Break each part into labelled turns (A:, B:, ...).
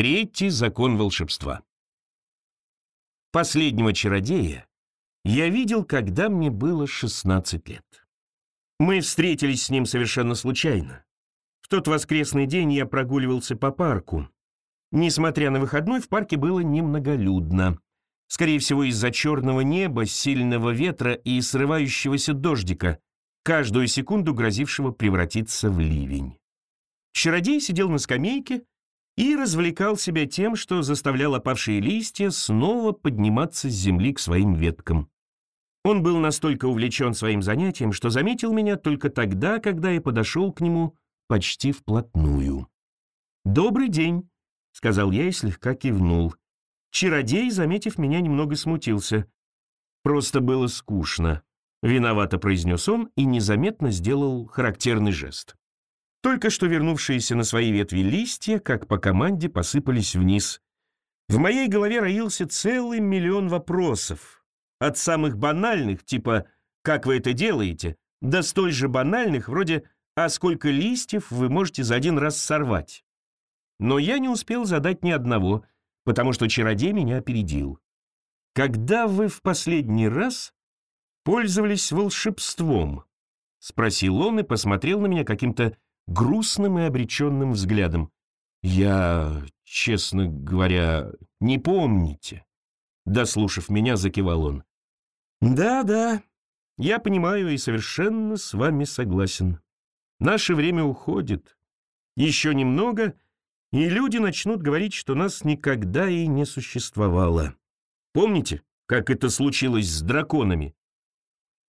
A: Третий закон волшебства. Последнего чародея я видел, когда мне было 16 лет. Мы встретились с ним совершенно случайно. В тот воскресный день я прогуливался по парку. Несмотря на выходной, в парке было немноголюдно. Скорее всего, из-за черного неба, сильного ветра и срывающегося дождика, каждую секунду грозившего превратиться в ливень. Чародей сидел на скамейке и развлекал себя тем, что заставлял опавшие листья снова подниматься с земли к своим веткам. Он был настолько увлечен своим занятием, что заметил меня только тогда, когда я подошел к нему почти вплотную. «Добрый день», — сказал я и слегка кивнул. Чародей, заметив меня, немного смутился. «Просто было скучно», — виновато произнес он и незаметно сделал характерный жест. Только что вернувшиеся на свои ветви листья, как по команде, посыпались вниз. В моей голове роился целый миллион вопросов. От самых банальных, типа «Как вы это делаете?», до столь же банальных, вроде «А сколько листьев вы можете за один раз сорвать?». Но я не успел задать ни одного, потому что чародей меня опередил. «Когда вы в последний раз пользовались волшебством?» — спросил он и посмотрел на меня каким-то грустным и обреченным взглядом. «Я, честно говоря, не помните?» Дослушав меня, закивал он. «Да-да, я понимаю и совершенно с вами согласен. Наше время уходит. Еще немного, и люди начнут говорить, что нас никогда и не существовало. Помните, как это случилось с драконами?»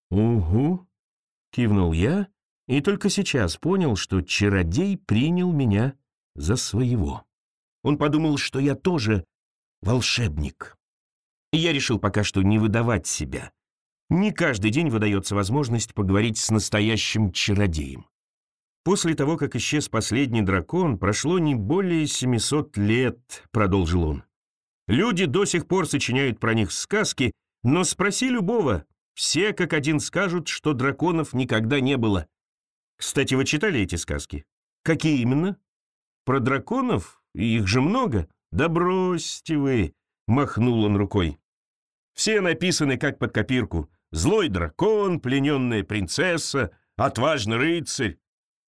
A: «Угу», — кивнул я, и только сейчас понял, что чародей принял меня за своего. Он подумал, что я тоже волшебник. И я решил пока что не выдавать себя. Не каждый день выдается возможность поговорить с настоящим чародеем. После того, как исчез последний дракон, прошло не более 700 лет, продолжил он. Люди до сих пор сочиняют про них сказки, но спроси любого, все как один скажут, что драконов никогда не было. Кстати, вы читали эти сказки? Какие именно? Про драконов? Их же много. Да бросьте вы, махнул он рукой. Все написаны как под копирку. Злой дракон, плененная принцесса, отважный рыцарь.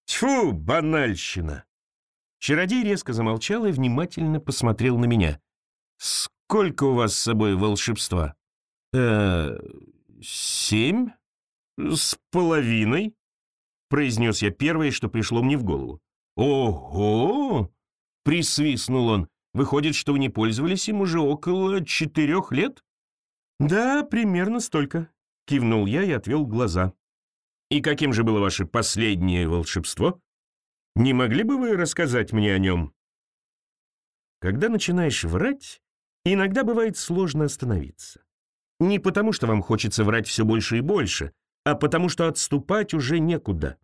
A: Тьфу, банальщина. Чародей резко замолчал и внимательно посмотрел на меня. «Сколько у вас с собой волшебства?» «Э, семь? С половиной?» Произнес я первое, что пришло мне в голову. «Ого!» — присвистнул он. «Выходит, что вы не пользовались им уже около четырех лет?» «Да, примерно столько», — кивнул я и отвел глаза. «И каким же было ваше последнее волшебство? Не могли бы вы рассказать мне о нем?» Когда начинаешь врать, иногда бывает сложно остановиться. Не потому, что вам хочется врать все больше и больше, а потому что отступать уже некуда.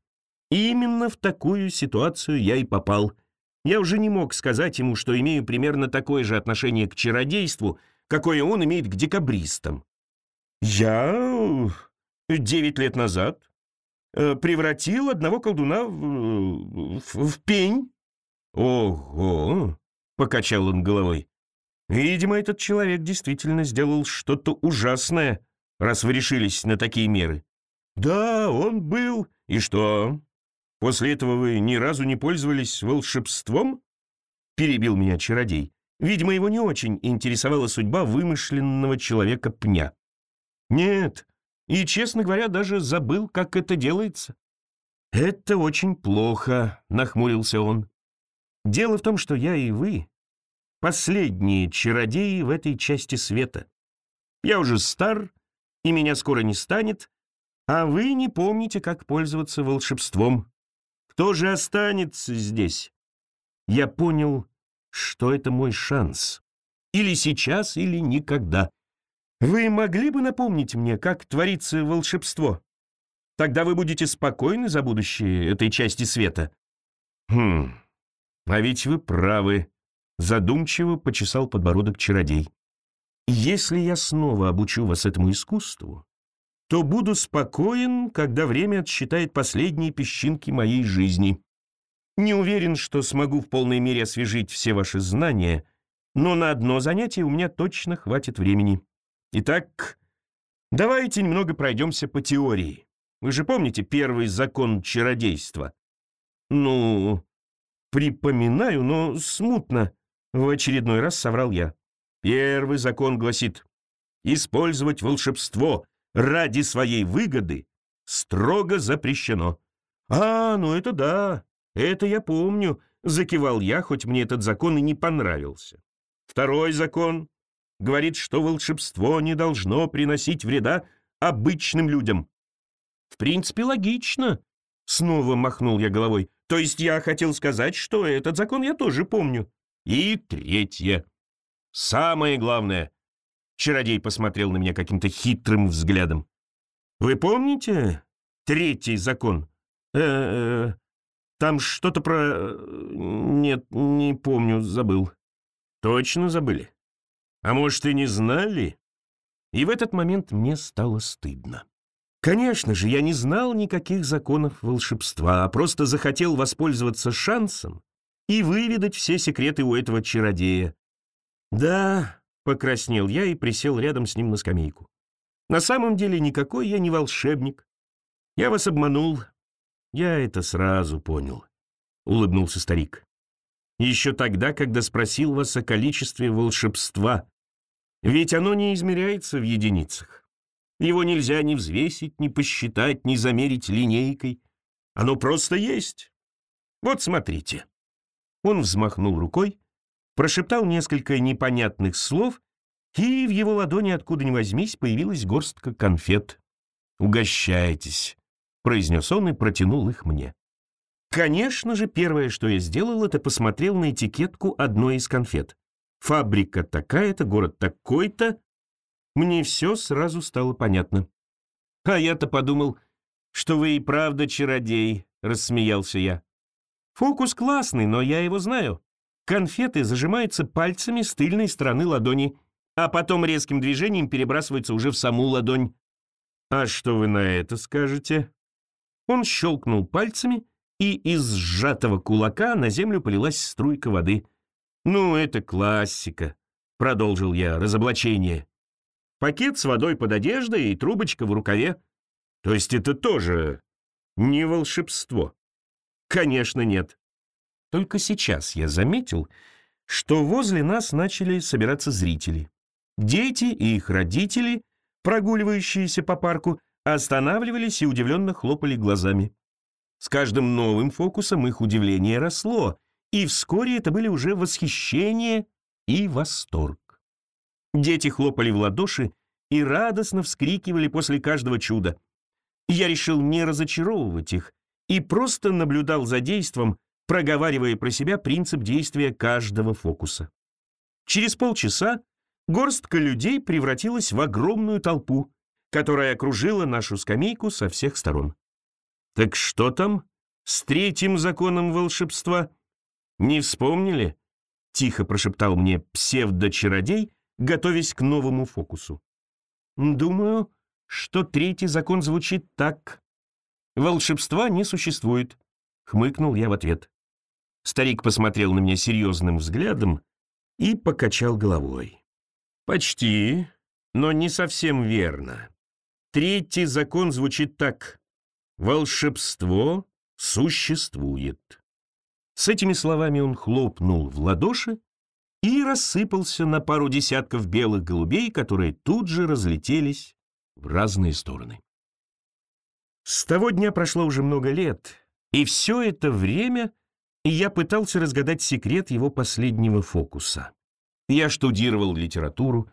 A: И именно в такую ситуацию я и попал. Я уже не мог сказать ему, что имею примерно такое же отношение к чародейству, какое он имеет к декабристам. Я девять лет назад э, превратил одного колдуна в, в, в пень. Ого! Покачал он головой. Видимо, этот человек действительно сделал что-то ужасное, раз вы решились на такие меры. Да, он был. И что? После этого вы ни разу не пользовались волшебством?» Перебил меня чародей. Видимо, его не очень интересовала судьба вымышленного человека-пня. «Нет, и, честно говоря, даже забыл, как это делается». «Это очень плохо», — нахмурился он. «Дело в том, что я и вы — последние чародеи в этой части света. Я уже стар, и меня скоро не станет, а вы не помните, как пользоваться волшебством. Кто же останется здесь? Я понял, что это мой шанс. Или сейчас, или никогда. Вы могли бы напомнить мне, как творится волшебство? Тогда вы будете спокойны за будущее этой части света. Хм, а ведь вы правы. Задумчиво почесал подбородок чародей. Если я снова обучу вас этому искусству, то буду спокоен, когда время отсчитает последние песчинки моей жизни. Не уверен, что смогу в полной мере освежить все ваши знания, но на одно занятие у меня точно хватит времени. Итак, давайте немного пройдемся по теории. Вы же помните первый закон чародейства? Ну, припоминаю, но смутно. В очередной раз соврал я. Первый закон гласит, использовать волшебство ради своей выгоды строго запрещено. А, ну это да, это я помню, закивал я, хоть мне этот закон и не понравился. Второй закон говорит, что волшебство не должно приносить вреда обычным людям. В принципе, логично. Снова махнул я головой. То есть я хотел сказать, что этот закон я тоже помню. И третье. Самое главное. Чародей посмотрел на меня каким-то хитрым взглядом. Вы помните третий закон? Э -э, там что-то про... Нет, не помню, забыл. Точно забыли? А может, и не знали? И в этот момент мне стало стыдно. Конечно же, я не знал никаких законов волшебства, а просто захотел воспользоваться шансом и выведать все секреты у этого чародея. Да, покраснел я и присел рядом с ним на скамейку. На самом деле никакой я не волшебник. Я вас обманул. Я это сразу понял, улыбнулся старик. Еще тогда, когда спросил вас о количестве волшебства. Ведь оно не измеряется в единицах. Его нельзя ни взвесить, ни посчитать, ни замерить линейкой. Оно просто есть. Вот смотрите. Он взмахнул рукой, прошептал несколько непонятных слов, и в его ладони, откуда ни возьмись, появилась горстка конфет. «Угощайтесь», — произнес он и протянул их мне. Конечно же, первое, что я сделал, это посмотрел на этикетку одной из конфет. Фабрика такая-то, город такой-то, мне все сразу стало понятно. «А я-то подумал, что вы и правда чародей», — рассмеялся я. «Фокус классный, но я его знаю. Конфеты зажимаются пальцами с тыльной стороны ладони, а потом резким движением перебрасываются уже в саму ладонь. А что вы на это скажете?» Он щелкнул пальцами, и из сжатого кулака на землю полилась струйка воды. «Ну, это классика», — продолжил я, — «разоблачение. Пакет с водой под одеждой и трубочка в рукаве. То есть это тоже не волшебство? Конечно, нет. Только сейчас я заметил, что возле нас начали собираться зрители. Дети и их родители, прогуливающиеся по парку, останавливались и удивленно хлопали глазами. С каждым новым фокусом их удивление росло, и вскоре это были уже восхищение и восторг. Дети хлопали в ладоши и радостно вскрикивали после каждого чуда. Я решил не разочаровывать их и просто наблюдал за действом, проговаривая про себя принцип действия каждого фокуса. Через полчаса горстка людей превратилась в огромную толпу, которая окружила нашу скамейку со всех сторон. «Так что там с третьим законом волшебства? Не вспомнили?» — тихо прошептал мне псевдочародей, готовясь к новому фокусу. «Думаю, что третий закон звучит так. Волшебства не существует», — хмыкнул я в ответ. Старик посмотрел на меня серьезным взглядом и покачал головой. «Почти, но не совсем верно. Третий закон звучит так. Волшебство существует». С этими словами он хлопнул в ладоши, и рассыпался на пару десятков белых голубей, которые тут же разлетелись в разные стороны. С того дня прошло уже много лет, и все это время я пытался разгадать секрет его последнего фокуса. Я штудировал литературу,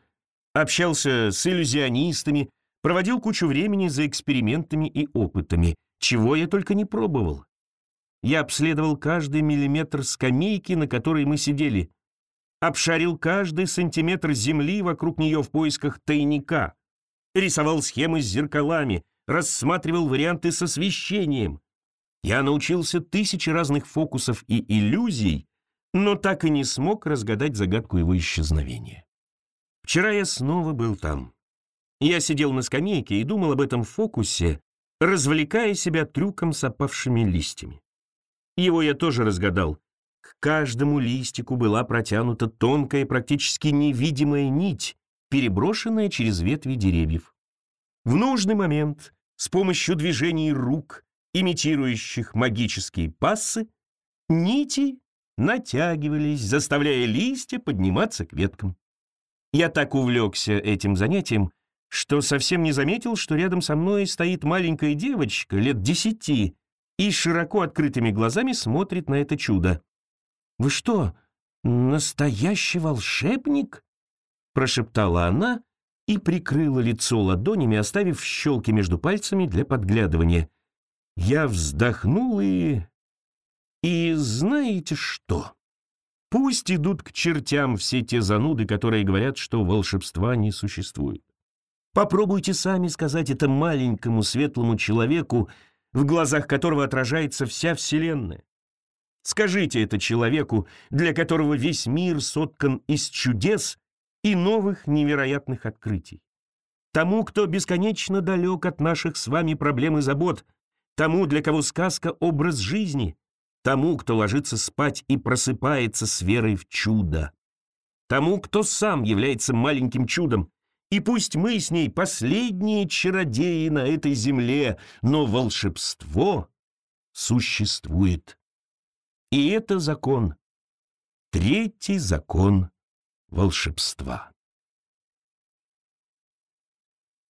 A: общался с иллюзионистами, проводил кучу времени за экспериментами и опытами, чего я только не пробовал. Я обследовал каждый миллиметр скамейки, на которой мы сидели, обшарил каждый сантиметр земли вокруг нее в поисках тайника, рисовал схемы с зеркалами, рассматривал варианты с освещением. Я научился тысячи разных фокусов и иллюзий, но так и не смог разгадать загадку его исчезновения. Вчера я снова был там. Я сидел на скамейке и думал об этом фокусе, развлекая себя трюком с опавшими листьями. Его я тоже разгадал. К каждому листику была протянута тонкая, практически невидимая нить, переброшенная через ветви деревьев. В нужный момент, с помощью движений рук, имитирующих магические пассы, нити натягивались, заставляя листья подниматься к веткам. Я так увлекся этим занятием, что совсем не заметил, что рядом со мной стоит маленькая девочка лет десяти и широко открытыми глазами смотрит на это чудо. «Вы что, настоящий волшебник?» прошептала она и прикрыла лицо ладонями, оставив щелки между пальцами для подглядывания. Я вздохнул и... И знаете что? Пусть идут к чертям все те зануды, которые говорят, что волшебства не существует. Попробуйте сами сказать это маленькому светлому человеку, в глазах которого отражается вся Вселенная. Скажите это человеку, для которого весь мир соткан из чудес и новых невероятных открытий. Тому, кто бесконечно далек от наших с вами проблем и забот, тому, для кого сказка — образ жизни, тому, кто ложится спать и просыпается с верой в чудо, тому, кто сам является маленьким чудом, и пусть мы с ней последние чародеи на этой земле, но волшебство существует. И это закон, третий закон волшебства.